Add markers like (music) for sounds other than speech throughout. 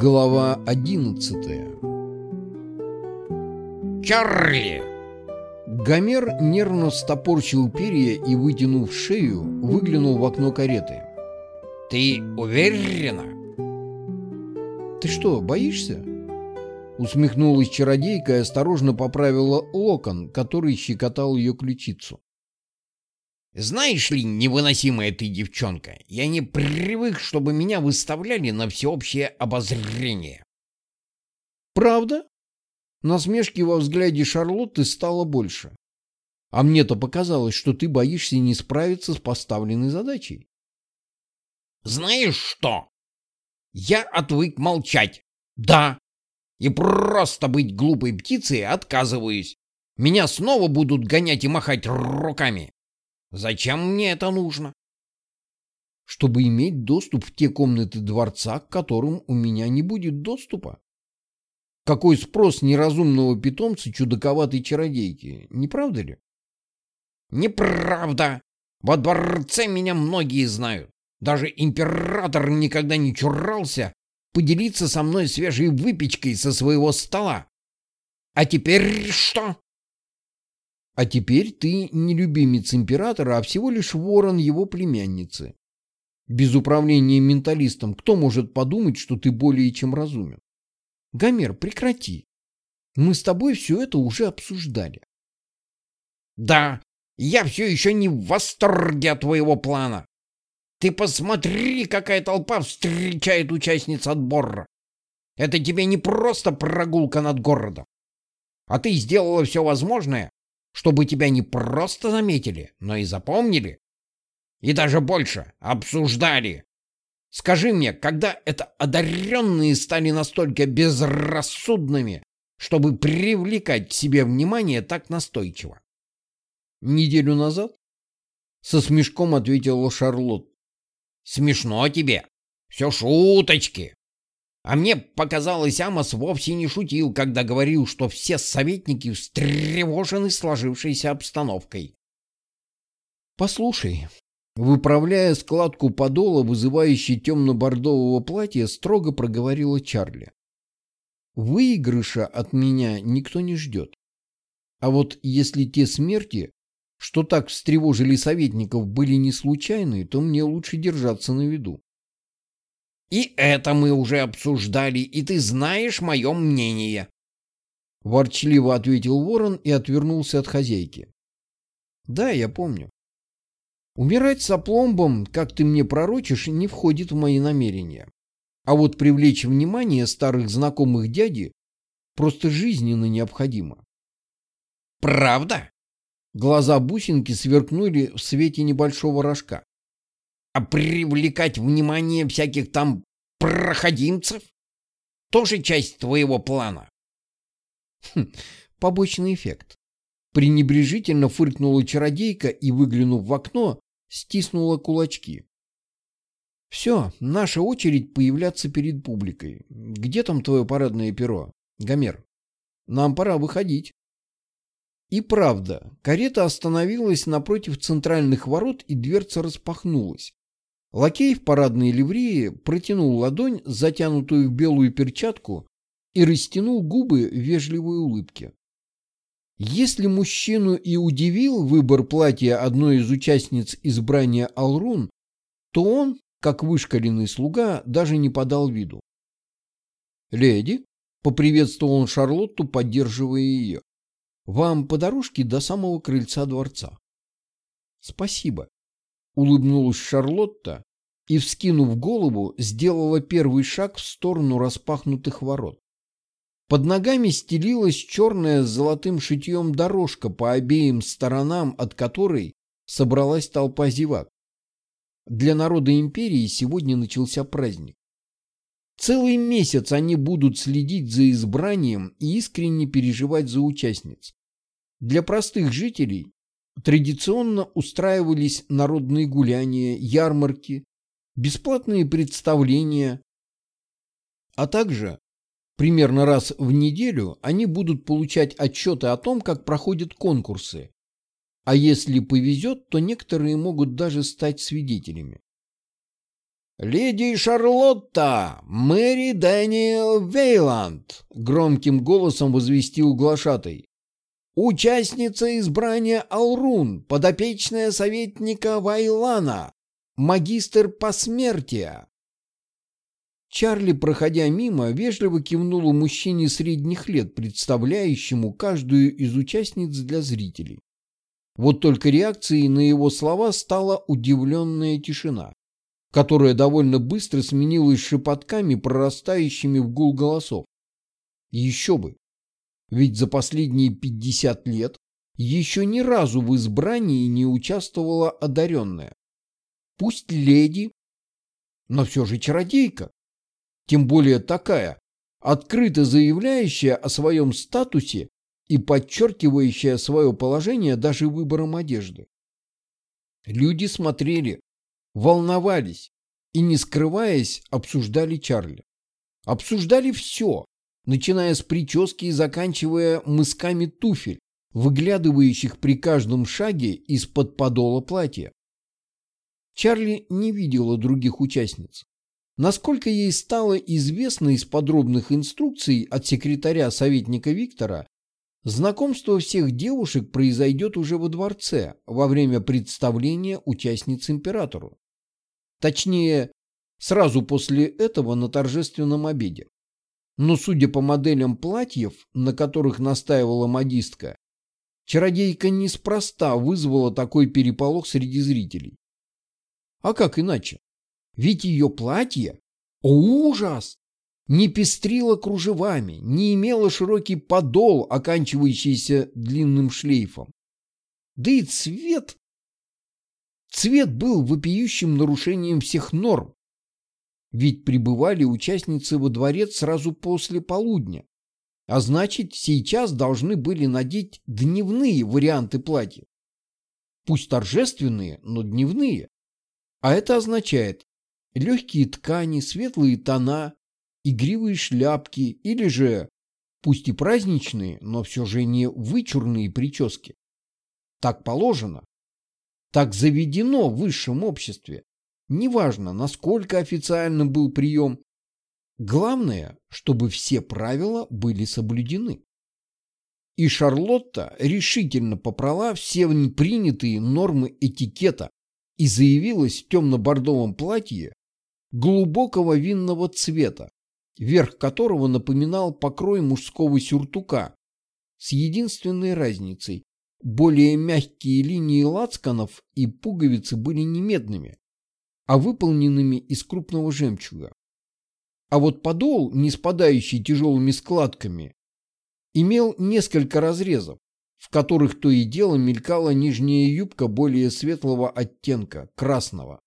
Глава 11 Чарли! Гомер нервно стопорчил перья и, вытянув шею, выглянул в окно кареты. Ты уверена? «Ты что, боишься?» Усмехнулась чародейка и осторожно поправила локон, который щекотал ее ключицу. Знаешь ли, невыносимая ты девчонка, я не привык, чтобы меня выставляли на всеобщее обозрение. Правда? Насмешки во взгляде Шарлотты стало больше. А мне-то показалось, что ты боишься не справиться с поставленной задачей. Знаешь что? Я отвык молчать. Да. И просто быть глупой птицей отказываюсь. Меня снова будут гонять и махать руками. Зачем мне это нужно? Чтобы иметь доступ в те комнаты дворца, к которым у меня не будет доступа. Какой спрос неразумного питомца чудаковатой чародейки, не правда ли? Неправда. Во дворце меня многие знают. Даже император никогда не чурался поделиться со мной свежей выпечкой со своего стола. А теперь что? А теперь ты не любимец императора, а всего лишь ворон его племянницы. Без управления менталистом кто может подумать, что ты более чем разумен? Гомер, прекрати. Мы с тобой все это уже обсуждали. Да, я все еще не в восторге от твоего плана. Ты посмотри, какая толпа встречает участниц отбора. Это тебе не просто прогулка над городом. А ты сделала все возможное, чтобы тебя не просто заметили, но и запомнили. И даже больше обсуждали. Скажи мне, когда это одаренные стали настолько безрассудными, чтобы привлекать к себе внимание так настойчиво? Неделю назад? Со смешком ответила Шарлотт. Смешно тебе. Все шуточки. А мне показалось, Амос вовсе не шутил, когда говорил, что все советники встревожены сложившейся обстановкой. «Послушай», — выправляя складку подола, вызывающей темно-бордового платья, строго проговорила Чарли. «Выигрыша от меня никто не ждет. А вот если те смерти, что так встревожили советников, были не случайны, то мне лучше держаться на виду. И это мы уже обсуждали, и ты знаешь мое мнение. Ворчливо ответил ворон и отвернулся от хозяйки. Да, я помню. Умирать с опломбом, как ты мне пророчишь, не входит в мои намерения. А вот привлечь внимание старых знакомых дяди просто жизненно необходимо. Правда? Глаза бусинки сверкнули в свете небольшого рожка. А привлекать внимание всяких там проходимцев? Тоже часть твоего плана? Хм, побочный эффект. Пренебрежительно фыркнула чародейка и, выглянув в окно, стиснула кулачки. Все, наша очередь появляться перед публикой. Где там твое парадное перо? Гомер, нам пора выходить. И правда, карета остановилась напротив центральных ворот, и дверца распахнулась. Лакей в парадной ливрее протянул ладонь, затянутую в белую перчатку, и растянул губы в вежливой улыбке. Если мужчину и удивил выбор платья одной из участниц избрания Алрун, то он, как вышкаленный слуга, даже не подал виду. «Леди», — поприветствовал он Шарлотту, поддерживая ее, — «вам по дорожке до самого крыльца дворца». «Спасибо», Улыбнулась Шарлотта и, вскинув голову, сделала первый шаг в сторону распахнутых ворот. Под ногами стелилась черная с золотым шитьем дорожка по обеим сторонам, от которой собралась толпа зевак. Для народа империи сегодня начался праздник. Целый месяц они будут следить за избранием и искренне переживать за участниц. Для простых жителей Традиционно устраивались народные гуляния, ярмарки, бесплатные представления, а также примерно раз в неделю они будут получать отчеты о том, как проходят конкурсы, а если повезет, то некоторые могут даже стать свидетелями. «Леди Шарлотта, Мэри Дэниел Вейланд!» — громким голосом возвестил глашатай. «Участница избрания Алрун, подопечная советника Вайлана, магистр посмертия!» Чарли, проходя мимо, вежливо кивнула мужчине средних лет, представляющему каждую из участниц для зрителей. Вот только реакцией на его слова стала удивленная тишина, которая довольно быстро сменилась шепотками, прорастающими в гул голосов. Еще бы! Ведь за последние 50 лет еще ни разу в избрании не участвовала одаренная. Пусть леди, но все же чародейка тем более такая, открыто заявляющая о своем статусе и подчеркивающая свое положение даже выбором одежды. Люди смотрели, волновались и, не скрываясь, обсуждали Чарли. Обсуждали все, начиная с прически и заканчивая мысками туфель, выглядывающих при каждом шаге из-под подола платья. Чарли не видела других участниц. Насколько ей стало известно из подробных инструкций от секретаря советника Виктора, знакомство всех девушек произойдет уже во дворце во время представления участниц императору. Точнее, сразу после этого на торжественном обеде. Но судя по моделям платьев, на которых настаивала модистка, чародейка неспроста вызвала такой переполох среди зрителей. А как иначе? Ведь ее платье, о ужас, не пестрило кружевами, не имело широкий подол, оканчивающийся длинным шлейфом. Да и цвет... Цвет был вопиющим нарушением всех норм. Ведь прибывали участницы во дворец сразу после полудня. А значит, сейчас должны были надеть дневные варианты платья. Пусть торжественные, но дневные. А это означает, легкие ткани, светлые тона, игривые шляпки или же, пусть и праздничные, но все же не вычурные прически. Так положено. Так заведено в высшем обществе. Неважно, насколько официальным был прием. Главное, чтобы все правила были соблюдены. И Шарлотта решительно попрала все принятые нормы этикета и заявилась в темно-бордовом платье глубокого винного цвета, верх которого напоминал покрой мужского сюртука, с единственной разницей. Более мягкие линии лацканов и пуговицы были не медными, а выполненными из крупного жемчуга. А вот подол, не спадающий тяжелыми складками, имел несколько разрезов, в которых то и дело мелькала нижняя юбка более светлого оттенка, красного.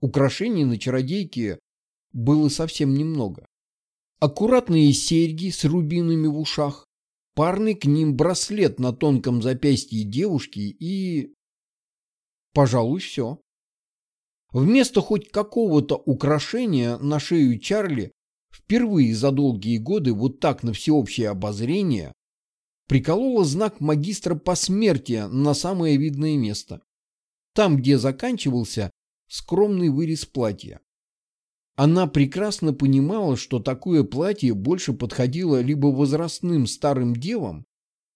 Украшений на чародейке было совсем немного. Аккуратные серьги с рубинами в ушах, парный к ним браслет на тонком запястье девушки и... Пожалуй, все. Вместо хоть какого-то украшения на шею Чарли впервые за долгие годы вот так на всеобщее обозрение приколола знак магистра посмертия на самое видное место. Там, где заканчивался скромный вырез платья. Она прекрасно понимала, что такое платье больше подходило либо возрастным старым девам,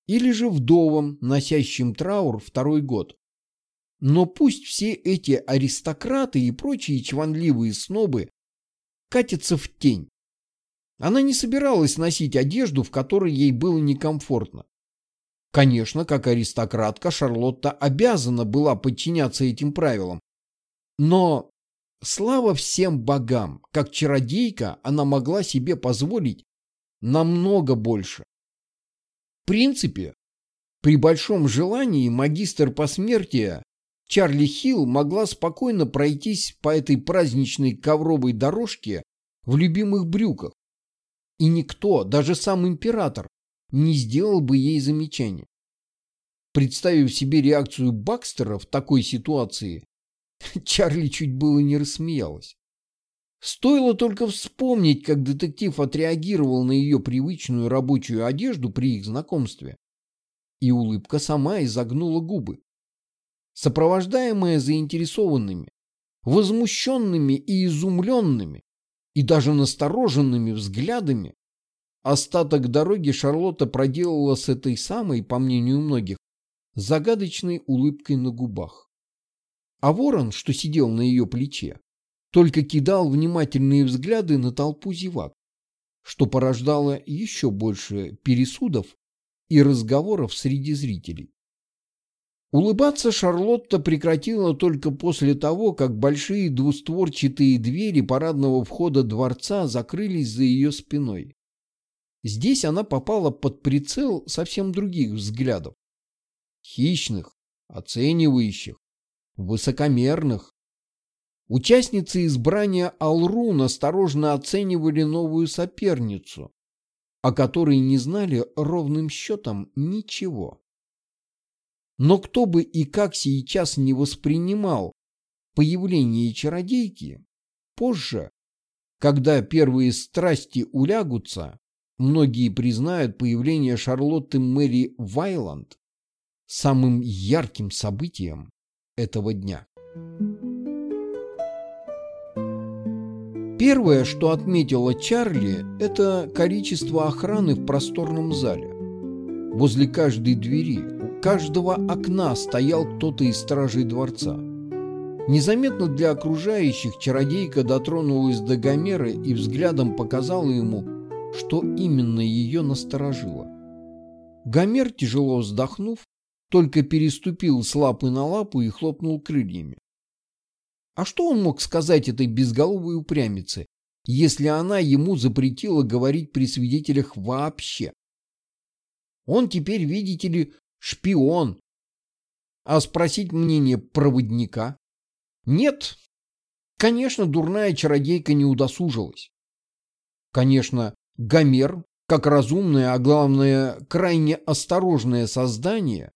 или же вдовам, носящим траур второй год. Но пусть все эти аристократы и прочие чванливые снобы катятся в тень. Она не собиралась носить одежду, в которой ей было некомфортно. Конечно, как аристократка, Шарлотта обязана была подчиняться этим правилам, но слава всем богам, как чародейка она могла себе позволить намного больше. В принципе, при большом желании магистр посмертия Чарли Хилл могла спокойно пройтись по этой праздничной ковровой дорожке в любимых брюках. И никто, даже сам император, не сделал бы ей замечания. Представив себе реакцию Бакстера в такой ситуации, (laughs) Чарли чуть было не рассмеялась. Стоило только вспомнить, как детектив отреагировал на ее привычную рабочую одежду при их знакомстве. И улыбка сама изогнула губы. Сопровождаемая заинтересованными, возмущенными и изумленными, и даже настороженными взглядами, остаток дороги Шарлотта проделала с этой самой, по мнению многих, загадочной улыбкой на губах. А ворон, что сидел на ее плече, только кидал внимательные взгляды на толпу зевак, что порождало еще больше пересудов и разговоров среди зрителей. Улыбаться Шарлотта прекратила только после того, как большие двустворчатые двери парадного входа дворца закрылись за ее спиной. Здесь она попала под прицел совсем других взглядов. Хищных, оценивающих, высокомерных. Участницы избрания Алрун осторожно оценивали новую соперницу, о которой не знали ровным счетом ничего. Но кто бы и как сейчас не воспринимал появление чародейки, позже, когда первые страсти улягутся, многие признают появление Шарлотты Мэри Вайланд самым ярким событием этого дня. Первое, что отметила Чарли, это количество охраны в просторном зале. Возле каждой двери, каждого окна стоял кто-то из стражей дворца. Незаметно для окружающих чародейка дотронулась до Гомера и взглядом показала ему, что именно ее насторожило. Гомер, тяжело вздохнув, только переступил с лапы на лапу и хлопнул крыльями. А что он мог сказать этой безголовой упрямице, если она ему запретила говорить при свидетелях вообще? Он теперь, видите ли, шпион. А спросить мнение проводника? Нет. Конечно, дурная чародейка не удосужилась. Конечно, Гомер, как разумное, а главное, крайне осторожное создание,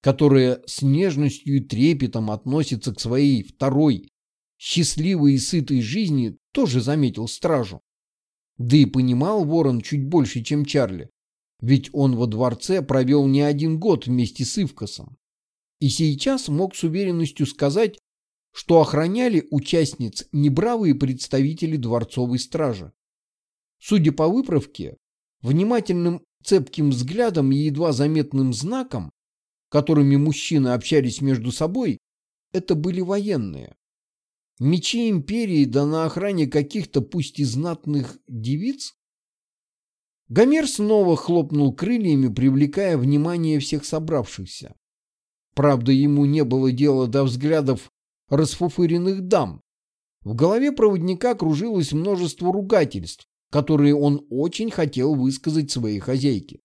которое с нежностью и трепетом относится к своей второй, счастливой и сытой жизни, тоже заметил стражу. Да и понимал Ворон чуть больше, чем Чарли, ведь он во дворце провел не один год вместе с Ивкосом. И сейчас мог с уверенностью сказать, что охраняли участниц небравые представители дворцовой стражи. Судя по выправке, внимательным цепким взглядом и едва заметным знаком, которыми мужчины общались между собой, это были военные. Мечи империи да на охране каких-то пусть и знатных девиц? Гомер снова хлопнул крыльями, привлекая внимание всех собравшихся. Правда, ему не было дела до взглядов расфуфыренных дам. В голове проводника кружилось множество ругательств, которые он очень хотел высказать своей хозяйке.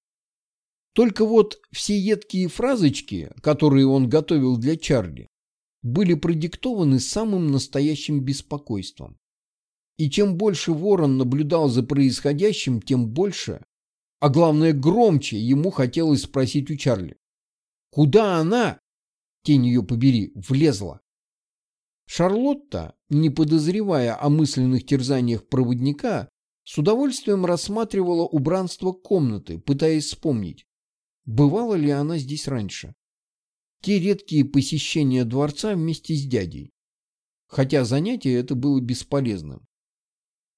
Только вот все едкие фразочки, которые он готовил для Чарли, были продиктованы самым настоящим беспокойством. И чем больше Ворон наблюдал за происходящим, тем больше, а главное громче, ему хотелось спросить у Чарли. Куда она, тень ее побери, влезла? Шарлотта, не подозревая о мысленных терзаниях проводника, с удовольствием рассматривала убранство комнаты, пытаясь вспомнить, Бывала ли она здесь раньше? Те редкие посещения дворца вместе с дядей. Хотя занятие это было бесполезным.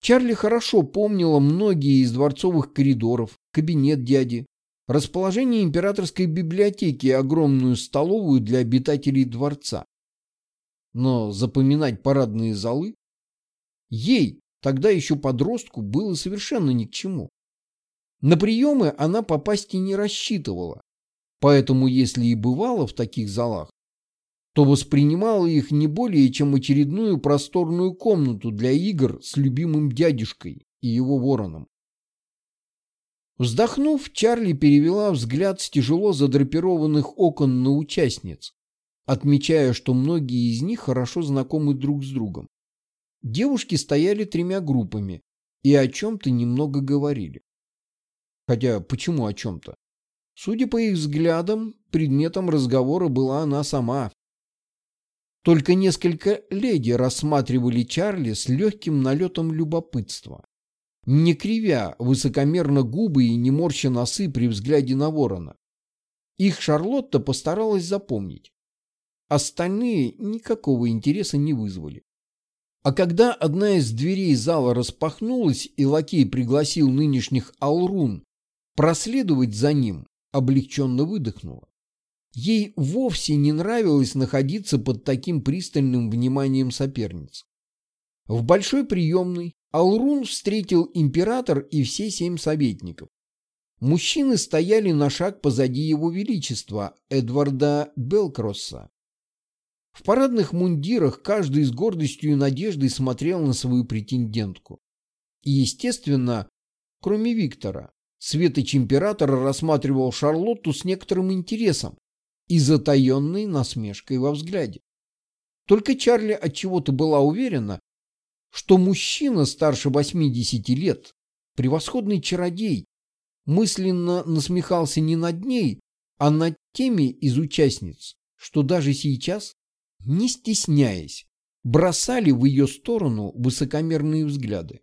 Чарли хорошо помнила многие из дворцовых коридоров, кабинет дяди, расположение императорской библиотеки и огромную столовую для обитателей дворца. Но запоминать парадные залы ей, тогда еще подростку, было совершенно ни к чему. На приемы она попасть и не рассчитывала, поэтому если и бывала в таких залах, то воспринимала их не более чем очередную просторную комнату для игр с любимым дядюшкой и его вороном. Вздохнув, Чарли перевела взгляд с тяжело задрапированных окон на участниц, отмечая, что многие из них хорошо знакомы друг с другом. Девушки стояли тремя группами и о чем-то немного говорили. Хотя почему о чем-то? Судя по их взглядам, предметом разговора была она сама. Только несколько леди рассматривали Чарли с легким налетом любопытства. Не кривя высокомерно губы и не морща носы при взгляде на ворона. Их Шарлотта постаралась запомнить. Остальные никакого интереса не вызвали. А когда одна из дверей зала распахнулась, и лакей пригласил нынешних Алрун проследовать за ним, облегченно выдохнула. Ей вовсе не нравилось находиться под таким пристальным вниманием соперниц. В большой приемной Алрун встретил император и все семь советников. Мужчины стояли на шаг позади его величества Эдварда Белкросса. В парадных мундирах каждый с гордостью и надеждой смотрел на свою претендентку. И, естественно, кроме Виктора, Светоч императора рассматривал Шарлотту с некоторым интересом и затаенной насмешкой во взгляде. Только Чарли отчего-то была уверена, что мужчина старше 80 лет, превосходный чародей, мысленно насмехался не над ней, а над теми из участниц, что даже сейчас, не стесняясь, бросали в ее сторону высокомерные взгляды.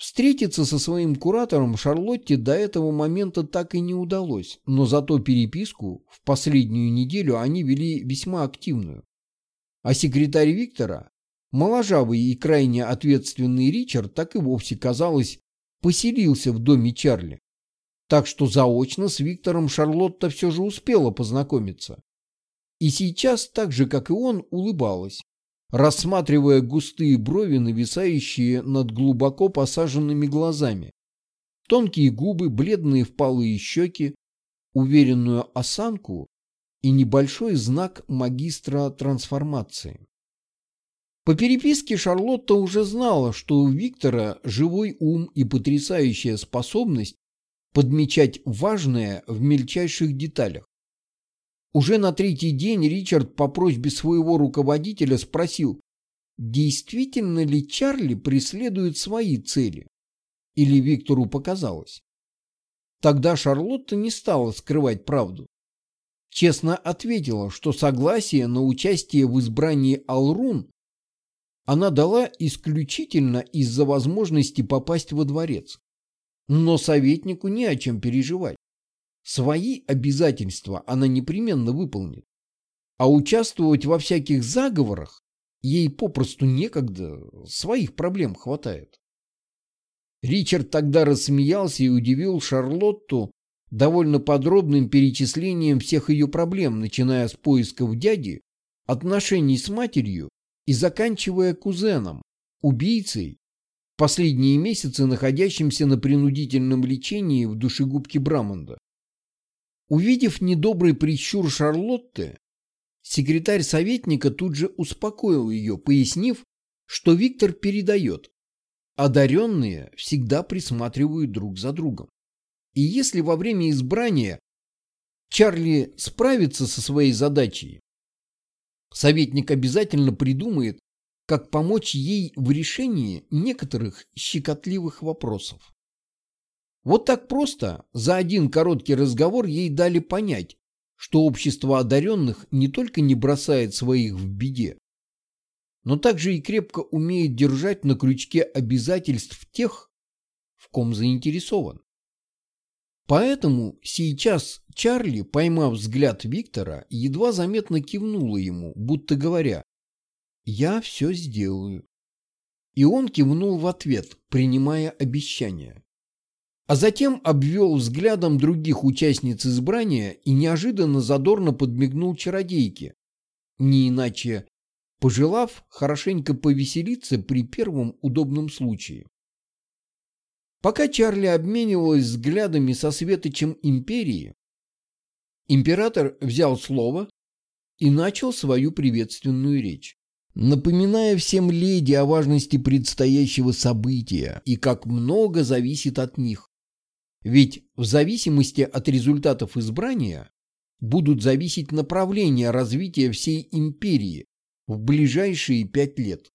Встретиться со своим куратором Шарлотте до этого момента так и не удалось, но зато переписку в последнюю неделю они вели весьма активную. А секретарь Виктора, моложавый и крайне ответственный Ричард, так и вовсе, казалось, поселился в доме Чарли. Так что заочно с Виктором Шарлотта все же успела познакомиться. И сейчас, так же, как и он, улыбалась, рассматривая густые брови, нависающие над глубоко посаженными глазами, тонкие губы, бледные впалые щеки, уверенную осанку и небольшой знак магистра трансформации. По переписке Шарлотта уже знала, что у Виктора живой ум и потрясающая способность подмечать важное в мельчайших деталях. Уже на третий день Ричард по просьбе своего руководителя спросил, действительно ли Чарли преследует свои цели, или Виктору показалось. Тогда Шарлотта не стала скрывать правду. Честно ответила, что согласие на участие в избрании Алрун она дала исключительно из-за возможности попасть во дворец. Но советнику не о чем переживать. Свои обязательства она непременно выполнит. А участвовать во всяких заговорах ей попросту некогда, своих проблем хватает. Ричард тогда рассмеялся и удивил Шарлотту довольно подробным перечислением всех ее проблем, начиная с поисков дяди, отношений с матерью и заканчивая кузеном, убийцей, последние месяцы находящимся на принудительном лечении в душегубке Брамонда. Увидев недобрый прищур Шарлотты, секретарь советника тут же успокоил ее, пояснив, что Виктор передает. Одаренные всегда присматривают друг за другом. И если во время избрания Чарли справится со своей задачей, советник обязательно придумает, как помочь ей в решении некоторых щекотливых вопросов. Вот так просто за один короткий разговор ей дали понять, что общество одаренных не только не бросает своих в беде, но также и крепко умеет держать на крючке обязательств тех, в ком заинтересован. Поэтому сейчас Чарли, поймав взгляд Виктора, едва заметно кивнула ему, будто говоря «Я все сделаю». И он кивнул в ответ, принимая обещание а затем обвел взглядом других участниц избрания и неожиданно задорно подмигнул чародейке, не иначе пожелав хорошенько повеселиться при первом удобном случае. Пока Чарли обменивалась взглядами со светочем империи, император взял слово и начал свою приветственную речь, напоминая всем леди о важности предстоящего события и как много зависит от них. Ведь в зависимости от результатов избрания будут зависеть направления развития всей империи в ближайшие пять лет.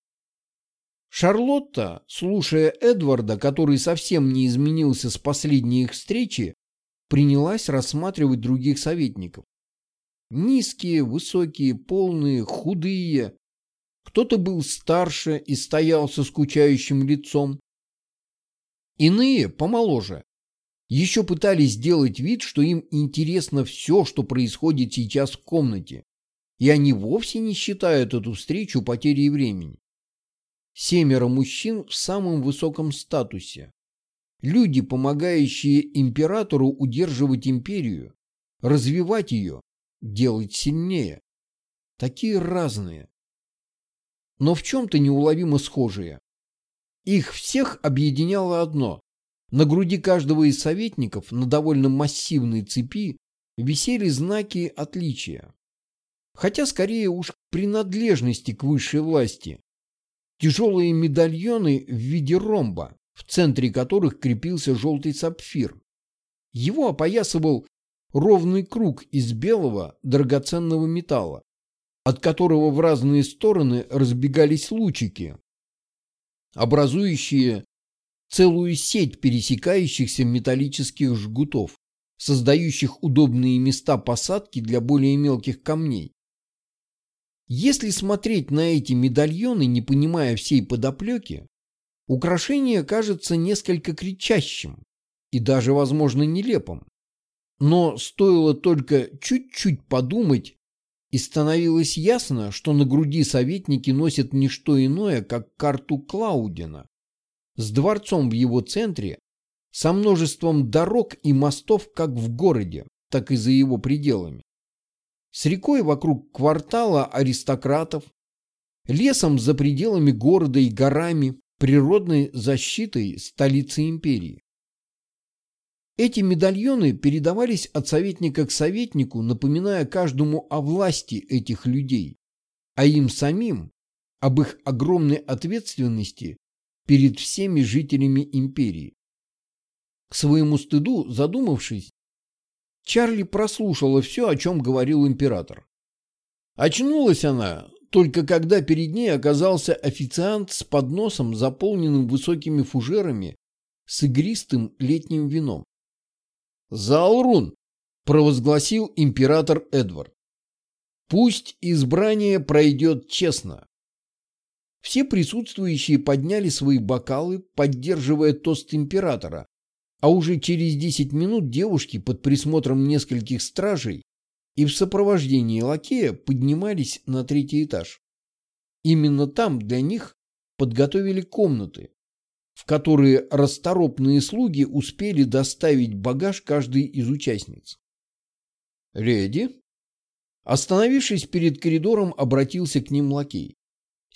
Шарлотта, слушая Эдварда, который совсем не изменился с последней их встречи, принялась рассматривать других советников. Низкие, высокие, полные, худые. Кто-то был старше и стоял со скучающим лицом. Иные, помоложе, еще пытались сделать вид, что им интересно все, что происходит сейчас в комнате, и они вовсе не считают эту встречу потерей времени. семеро мужчин в самом высоком статусе. Люди, помогающие императору удерживать империю, развивать ее, делать сильнее. Такие разные. Но в чем-то неуловимо схожие. Их всех объединяло одно. На груди каждого из советников на довольно массивной цепи висели знаки отличия. Хотя скорее уж принадлежности к высшей власти. Тяжелые медальоны в виде ромба, в центре которых крепился желтый сапфир. Его опоясывал ровный круг из белого драгоценного металла, от которого в разные стороны разбегались лучики, образующие целую сеть пересекающихся металлических жгутов, создающих удобные места посадки для более мелких камней. Если смотреть на эти медальоны, не понимая всей подоплеки, украшение кажется несколько кричащим и даже, возможно, нелепым. Но стоило только чуть-чуть подумать, и становилось ясно, что на груди советники носят не что иное, как карту Клаудина, с дворцом в его центре, со множеством дорог и мостов как в городе, так и за его пределами. С рекой вокруг квартала аристократов, лесом за пределами города и горами, природной защитой столицы империи. Эти медальоны передавались от советника к советнику, напоминая каждому о власти этих людей, а им самим об их огромной ответственности перед всеми жителями империи. К своему стыду, задумавшись, Чарли прослушала все, о чем говорил император. Очнулась она только когда перед ней оказался официант с подносом, заполненным высокими фужерами с игристым летним вином. «Заурун!» – провозгласил император Эдвард. «Пусть избрание пройдет честно. Все присутствующие подняли свои бокалы, поддерживая тост императора, а уже через 10 минут девушки под присмотром нескольких стражей и в сопровождении лакея поднимались на третий этаж. Именно там для них подготовили комнаты, в которые расторопные слуги успели доставить багаж каждой из участниц. «Леди?» Остановившись перед коридором, обратился к ним лакей.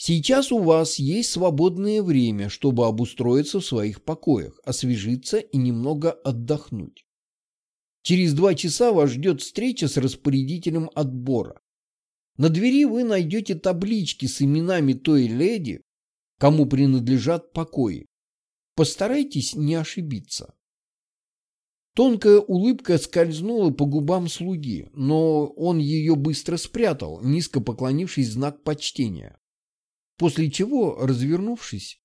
Сейчас у вас есть свободное время, чтобы обустроиться в своих покоях, освежиться и немного отдохнуть. Через два часа вас ждет встреча с распорядителем отбора. На двери вы найдете таблички с именами той леди, кому принадлежат покои. Постарайтесь не ошибиться. Тонкая улыбка скользнула по губам слуги, но он ее быстро спрятал, низко поклонившись знак почтения после чего, развернувшись,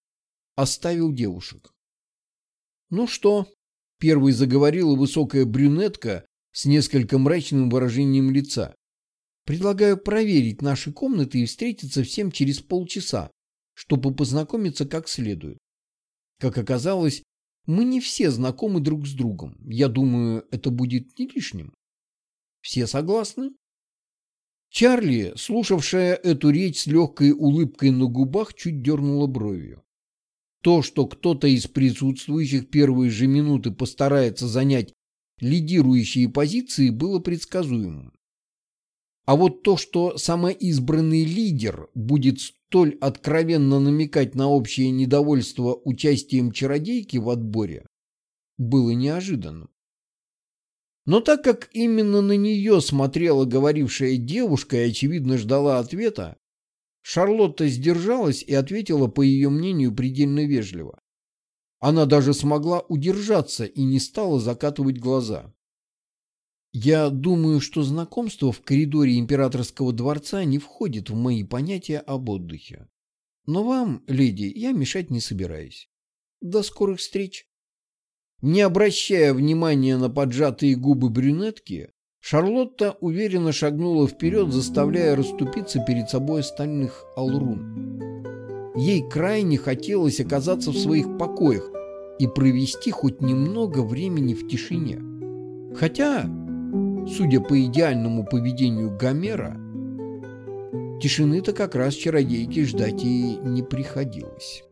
оставил девушек. «Ну что?» – первой заговорила высокая брюнетка с несколько мрачным выражением лица. «Предлагаю проверить наши комнаты и встретиться всем через полчаса, чтобы познакомиться как следует. Как оказалось, мы не все знакомы друг с другом. Я думаю, это будет не лишним. Все согласны?» Чарли, слушавшая эту речь с легкой улыбкой на губах, чуть дернула бровью. То, что кто-то из присутствующих первые же минуты постарается занять лидирующие позиции, было предсказуемым. А вот то, что самоизбранный лидер будет столь откровенно намекать на общее недовольство участием чародейки в отборе, было неожиданным. Но так как именно на нее смотрела говорившая девушка и, очевидно, ждала ответа, Шарлотта сдержалась и ответила, по ее мнению, предельно вежливо. Она даже смогла удержаться и не стала закатывать глаза. «Я думаю, что знакомство в коридоре императорского дворца не входит в мои понятия об отдыхе. Но вам, леди, я мешать не собираюсь. До скорых встреч!» Не обращая внимания на поджатые губы брюнетки, Шарлотта уверенно шагнула вперед, заставляя расступиться перед собой остальных Алрун. Ей крайне хотелось оказаться в своих покоях и провести хоть немного времени в тишине. Хотя, судя по идеальному поведению Гомера, Тишины-то как раз чародейке ждать и не приходилось.